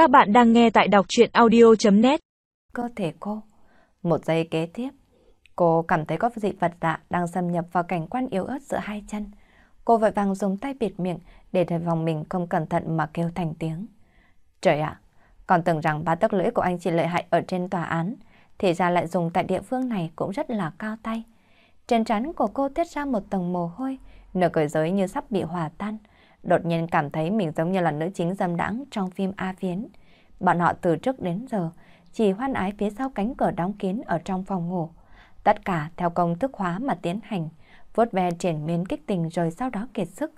Các bạn đang nghe tại đọc chuyện audio.net Cơ thể cô. Một giây kế tiếp, cô cảm thấy có dị vật lạ dạ đang xâm nhập vào cảnh quan yếu ớt giữa hai chân. Cô vội vàng dùng tay bịt miệng để thời vòng mình không cẩn thận mà kêu thành tiếng. Trời ạ, còn tưởng rằng ba tấc lưỡi của anh chỉ lợi hại ở trên tòa án, thì ra lại dùng tại địa phương này cũng rất là cao tay. Trên trán của cô tiết ra một tầng mồ hôi, nửa cởi giới như sắp bị hòa tan. Đột nhiên cảm thấy mình giống như là nữ chính dâm đãng trong phim A Phiến. Bọn họ từ trước đến giờ chỉ hoan ái phía sau cánh cửa đóng kín ở trong phòng ngủ. Tất cả theo công thức hóa mà tiến hành, vuốt ve triển miên kích tình rồi sau đó kiệt sức.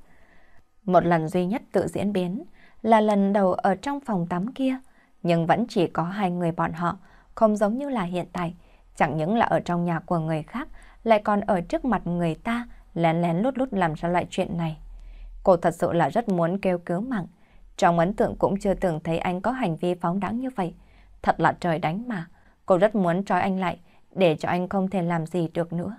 Một lần duy nhất tự diễn biến là lần đầu ở trong phòng tắm kia, nhưng vẫn chỉ có hai người bọn họ, không giống như là hiện tại, chẳng những là ở trong nhà của người khác, lại còn ở trước mặt người ta, lén lén lút lút làm ra loại chuyện này. Cô thật sự là rất muốn kêu cứu mạng. Trong ấn tượng cũng chưa từng thấy anh có hành vi phóng đáng như vậy. Thật là trời đánh mà. Cô rất muốn trói anh lại để cho anh không thể làm gì được nữa.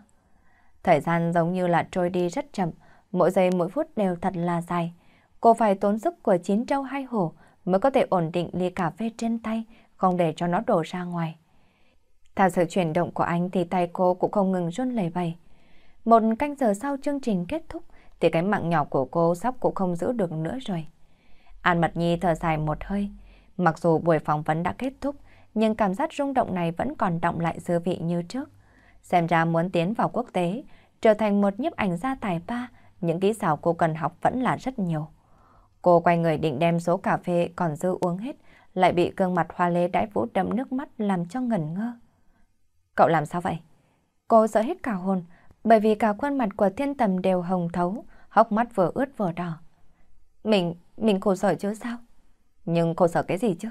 Thời gian giống như là trôi đi rất chậm, mỗi giây mỗi phút đều thật là dài. Cô phải tốn sức của chín trâu hai hổ mới có thể ổn định ly cà phê trên tay, không để cho nó đổ ra ngoài. Theo sự chuyển động của anh thì tay cô cũng không ngừng run lẩy bẩy. Một canh giờ sau chương trình kết thúc thì cái mạng nhỏ của cô sắp cũng không giữ được nữa rồi. An Mật Nhi thở dài một hơi. Mặc dù buổi phỏng vấn đã kết thúc, nhưng cảm giác rung động này vẫn còn động lại dư vị như trước. Xem ra muốn tiến vào quốc tế, trở thành một nhiếp ảnh gia tài ba, những kỹ xảo cô cần học vẫn là rất nhiều. Cô quay người định đem số cà phê còn dư uống hết, lại bị gương mặt hoa lê đãi vũ đậm nước mắt làm cho ngẩn ngơ. Cậu làm sao vậy? Cô sợ hết cả hồn, bởi vì cả khuôn mặt của thiên tầm đều hồng thấu, hốc mắt vừa ướt vừa đỏ. Mình, mình khổ sở chứ sao? Nhưng khổ sở cái gì chứ?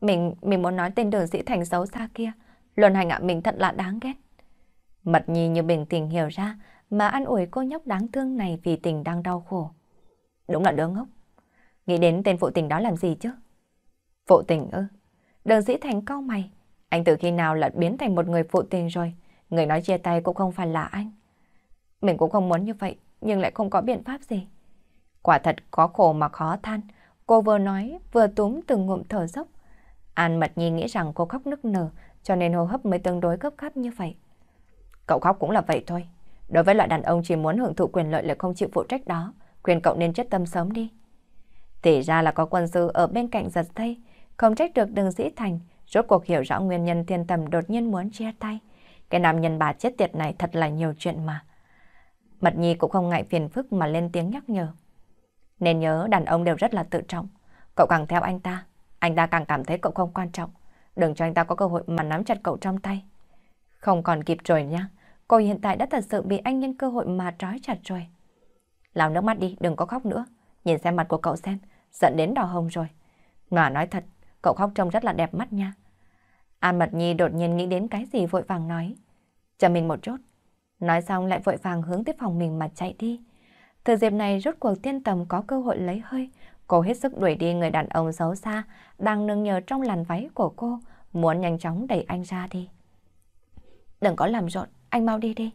Mình, mình muốn nói tên đường sĩ thành xấu xa kia, luân hành ạ mình thật là đáng ghét. Mật nhi như bình tình hiểu ra, mà an ủi cô nhóc đáng thương này vì tình đang đau khổ. Đúng là đứa ngốc. Nghĩ đến tên phụ tình đó làm gì chứ? Phụ tình ư? Đường sĩ thành cau mày. Anh từ khi nào lại biến thành một người phụ tình rồi? Người nói chia tay cũng không phải là anh. Mình cũng không muốn như vậy, nhưng lại không có biện pháp gì. Quả thật có khổ mà khó than. Cô vừa nói, vừa túm từng ngụm thở dốc. An Mật Nhi nghĩ rằng cô khóc nức nở, cho nên hô hấp mới tương đối gấp gáp như vậy. Cậu khóc cũng là vậy thôi. Đối với loại đàn ông chỉ muốn hưởng thụ quyền lợi lại không chịu phụ trách đó, khuyên cậu nên chết tâm sớm đi. Thì ra là có quân sư ở bên cạnh giật tay, không trách được đường dĩ thành, rốt cuộc hiểu rõ nguyên nhân thiên tầm đột nhiên muốn chia tay. Cái nam nhân bà chết tiệt này thật là nhiều chuyện mà. Mật Nhi cũng không ngại phiền phức mà lên tiếng nhắc nhở. Nên nhớ đàn ông đều rất là tự trọng. Cậu càng theo anh ta, anh ta càng cảm thấy cậu không quan trọng. Đừng cho anh ta có cơ hội mà nắm chặt cậu trong tay. Không còn kịp rồi nha. Cô hiện tại đã thật sự bị anh nhân cơ hội mà trói chặt rồi. Lau nước mắt đi, đừng có khóc nữa. Nhìn xem mặt của cậu xem, giận đến đỏ hồng rồi. Nòa nói thật, cậu khóc trông rất là đẹp mắt nha. An Mật Nhi đột nhiên nghĩ đến cái gì vội vàng nói. Chờ mình một chút. Nói xong lại vội vàng hướng tới phòng mình mà chạy đi. Từ dịp này rốt cuộc tiên tầm có cơ hội lấy hơi. Cô hết sức đuổi đi người đàn ông xấu xa đang nương nhờ trong làn váy của cô, muốn nhanh chóng đẩy anh ra đi. Đừng có làm rộn, anh mau đi đi.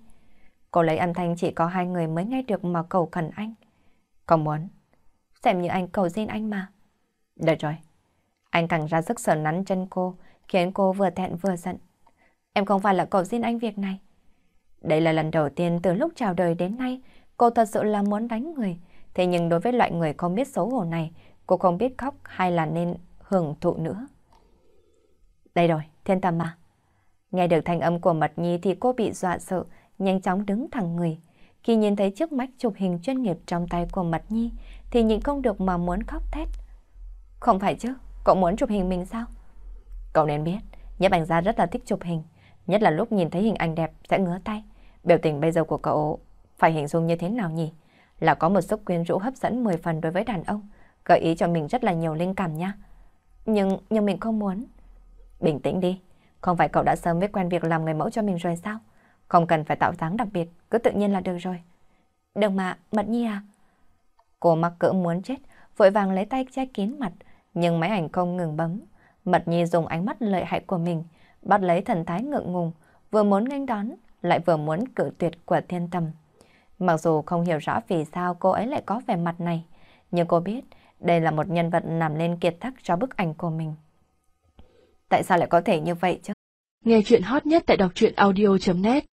Cô lấy âm thanh chỉ có hai người mới nghe được mà cầu khẩn anh. còn muốn. Xem như anh cầu xin anh mà. Được rồi. Anh càng ra sức sờ nắn chân cô, khiến cô vừa thẹn vừa giận. Em không phải là cầu xin anh việc này. Đây là lần đầu tiên từ lúc chào đời đến nay, cô thật sự là muốn đánh người. Thế nhưng đối với loại người không biết xấu hổ này, cô không biết khóc hay là nên hưởng thụ nữa. Đây rồi, thiên tâm mà. Nghe được thanh âm của Mật Nhi thì cô bị dọa sợ, nhanh chóng đứng thẳng người. Khi nhìn thấy chiếc máy chụp hình chuyên nghiệp trong tay của Mật Nhi thì nhịn không được mà muốn khóc thét. Không phải chứ, cậu muốn chụp hình mình sao? Cậu nên biết, nhiếp ảnh gia rất là thích chụp hình, nhất là lúc nhìn thấy hình ảnh đẹp sẽ ngứa tay. Biểu tình bây giờ của cậu phải hình dung như thế nào nhỉ? Là có một sức quyến rũ hấp dẫn 10 phần đối với đàn ông, gợi ý cho mình rất là nhiều linh cảm nha. Nhưng, nhưng mình không muốn. Bình tĩnh đi, không phải cậu đã sớm biết quen việc làm người mẫu cho mình rồi sao? Không cần phải tạo dáng đặc biệt, cứ tự nhiên là được rồi. Đừng mà, Mật Nhi à? Cô mắc cỡ muốn chết, vội vàng lấy tay che kín mặt, nhưng máy ảnh không ngừng bấm. Mật Nhi dùng ánh mắt lợi hại của mình, bắt lấy thần thái ngượng ngùng, vừa muốn nghênh đón, lại vừa muốn cự tuyệt của thiên tâm, Mặc dù không hiểu rõ vì sao cô ấy lại có vẻ mặt này, nhưng cô biết đây là một nhân vật nằm lên kiệt tác cho bức ảnh của mình. Tại sao lại có thể như vậy chứ? Nghe chuyện hot nhất tại đọc truyện audio.net